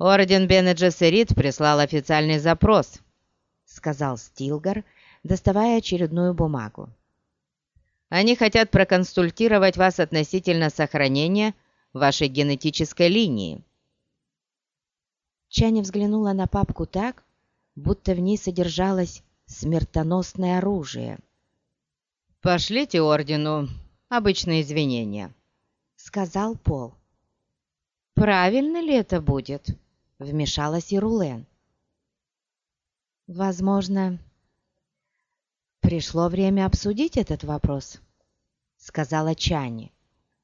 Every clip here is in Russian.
«Орден Бене Джессерит прислал официальный запрос», — сказал Стилгар, доставая очередную бумагу. «Они хотят проконсультировать вас относительно сохранения вашей генетической линии». Чани взглянула на папку так, будто в ней содержалось смертоносное оружие. «Пошлите ордену обычные извинения», — сказал Пол. «Правильно ли это будет?» — вмешалась Ирулен. «Возможно, пришло время обсудить этот вопрос», — сказала Чани.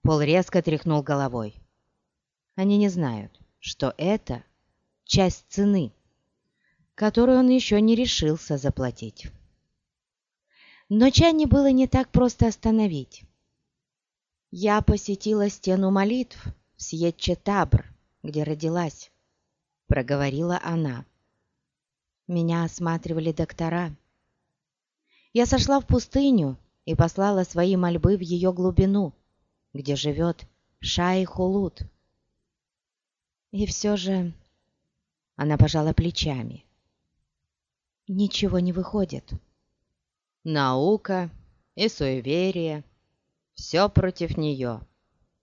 Пол резко тряхнул головой. «Они не знают, что это часть цены, которую он еще не решился заплатить». Но Чани было не так просто остановить. Я посетила стену молитв в Сьетче-Табр, где родилась, проговорила она. Меня осматривали доктора. Я сошла в пустыню и послала свои мольбы в ее глубину, где живет Шай-Хулут. И все же она пожала плечами. Ничего не выходит. Наука и суеверие — все против нее,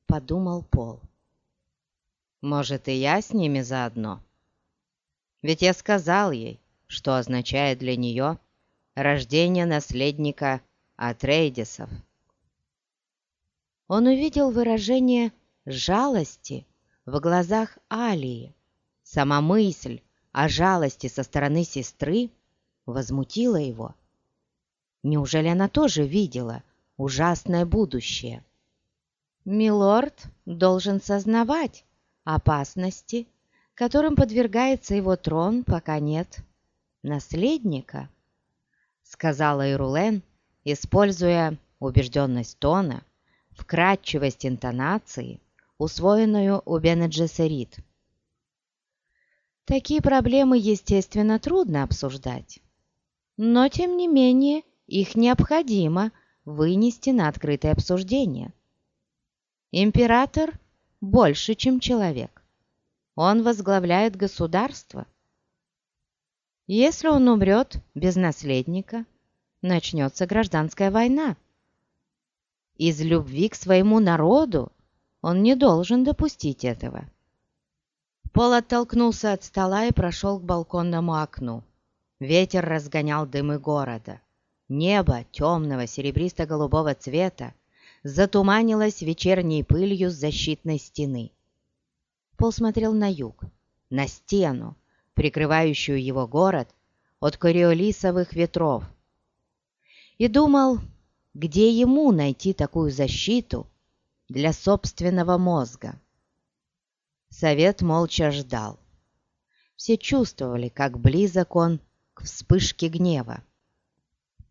подумал Пол. Может, и я с ними заодно? Ведь я сказал ей, что означает для нее рождение наследника Атрейдисов. Он увидел выражение жалости в глазах Алии. Сама мысль о жалости со стороны сестры возмутила его. Неужели она тоже видела ужасное будущее? Милорд должен сознавать опасности, которым подвергается его трон, пока нет наследника, сказала Ирулен, используя убежденность тона, вкрадчивость интонации, усвоенную у Бенеджесерит. Такие проблемы, естественно, трудно обсуждать, но, тем не менее, их необходимо вынести на открытое обсуждение. Император больше, чем человек. Он возглавляет государство. Если он умрет без наследника, начнется гражданская война. Из любви к своему народу он не должен допустить этого. Пол оттолкнулся от стола и прошел к балконному окну. Ветер разгонял дымы города. Небо темного серебристо-голубого цвета затуманилось вечерней пылью с защитной стены. Пол смотрел на юг, на стену, прикрывающую его город от кориолисовых ветров, и думал, где ему найти такую защиту для собственного мозга. Совет молча ждал. Все чувствовали, как близок он к вспышке гнева.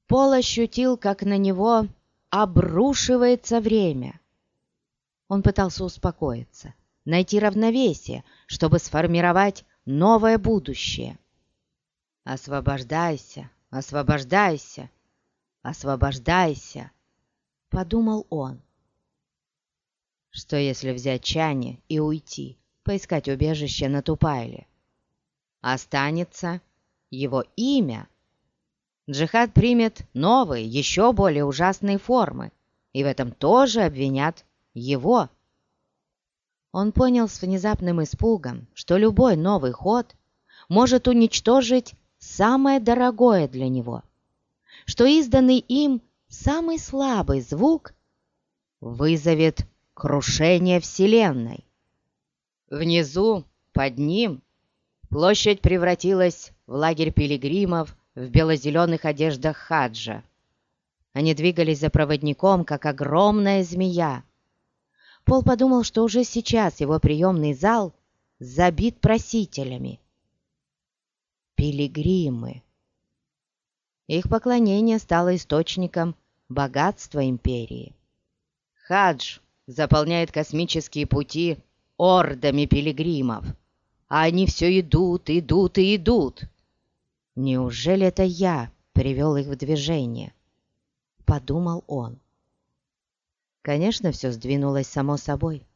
Пол ощутил, как на него обрушивается время. Он пытался успокоиться, найти равновесие, чтобы сформировать новое будущее. «Освобождайся, освобождайся, освобождайся!» — подумал он. Что если взять Чани и уйти, поискать убежище на Тупайле? Останется его имя — Джихад примет новые, еще более ужасные формы, и в этом тоже обвинят его. Он понял с внезапным испугом, что любой новый ход может уничтожить самое дорогое для него, что изданный им самый слабый звук вызовет крушение Вселенной. Внизу, под ним, площадь превратилась в лагерь пилигримов в бело-зеленых одеждах хаджа. Они двигались за проводником, как огромная змея. Пол подумал, что уже сейчас его приемный зал забит просителями. Пилигримы. Их поклонение стало источником богатства империи. Хадж заполняет космические пути ордами пилигримов, а они все идут, идут и идут. «Неужели это я привел их в движение?» — подумал он. Конечно, все сдвинулось само собой.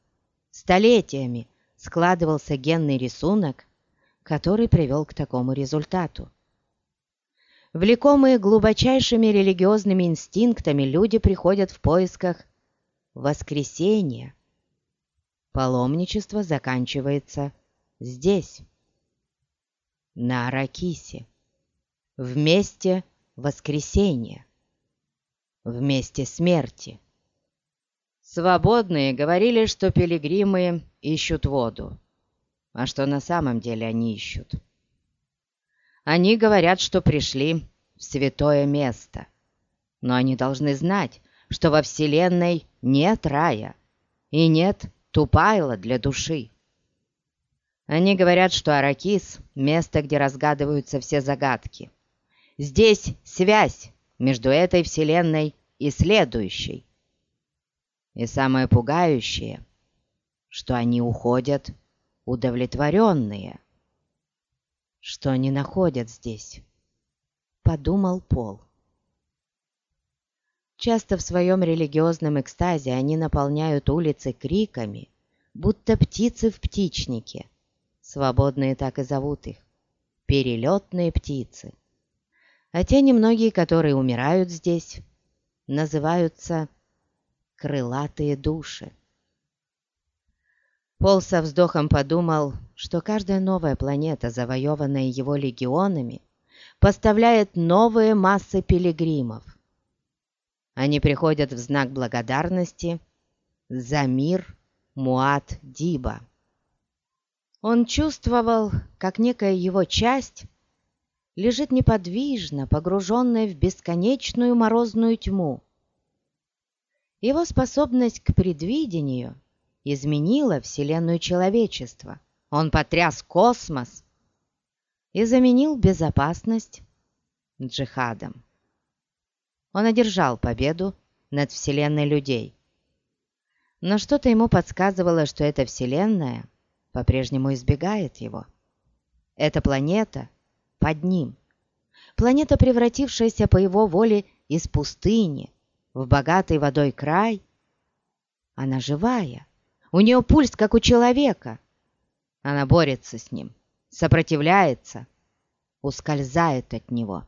Столетиями складывался генный рисунок который привел к такому результату. Влекомые глубочайшими религиозными инстинктами люди приходят в поисках воскресения. Паломничество заканчивается здесь, на Аракисе, в месте воскресения, в месте смерти. Свободные говорили, что пилигримы ищут воду, а что на самом деле они ищут. Они говорят, что пришли в святое место, но они должны знать, что во Вселенной нет рая и нет тупайла для души. Они говорят, что Аракис — место, где разгадываются все загадки. Здесь связь между этой вселенной и следующей. И самое пугающее, что они уходят удовлетворенные. Что они находят здесь? Подумал Пол. Часто в своем религиозном экстазе они наполняют улицы криками, будто птицы в птичнике — Свободные так и зовут их. Перелетные птицы. А те немногие, которые умирают здесь, называются крылатые души. Пол со вздохом подумал, что каждая новая планета, завоеванная его легионами, поставляет новые массы пилигримов. Они приходят в знак благодарности за мир Муат-Диба. Он чувствовал, как некая его часть лежит неподвижно, погруженная в бесконечную морозную тьму. Его способность к предвидению изменила Вселенную человечества. Он потряс космос и заменил безопасность джихадом. Он одержал победу над Вселенной людей. Но что-то ему подсказывало, что эта Вселенная — по-прежнему избегает его. Эта планета под ним. Планета, превратившаяся по его воле из пустыни в богатый водой край. Она живая. У нее пульс, как у человека. Она борется с ним, сопротивляется, ускользает от него.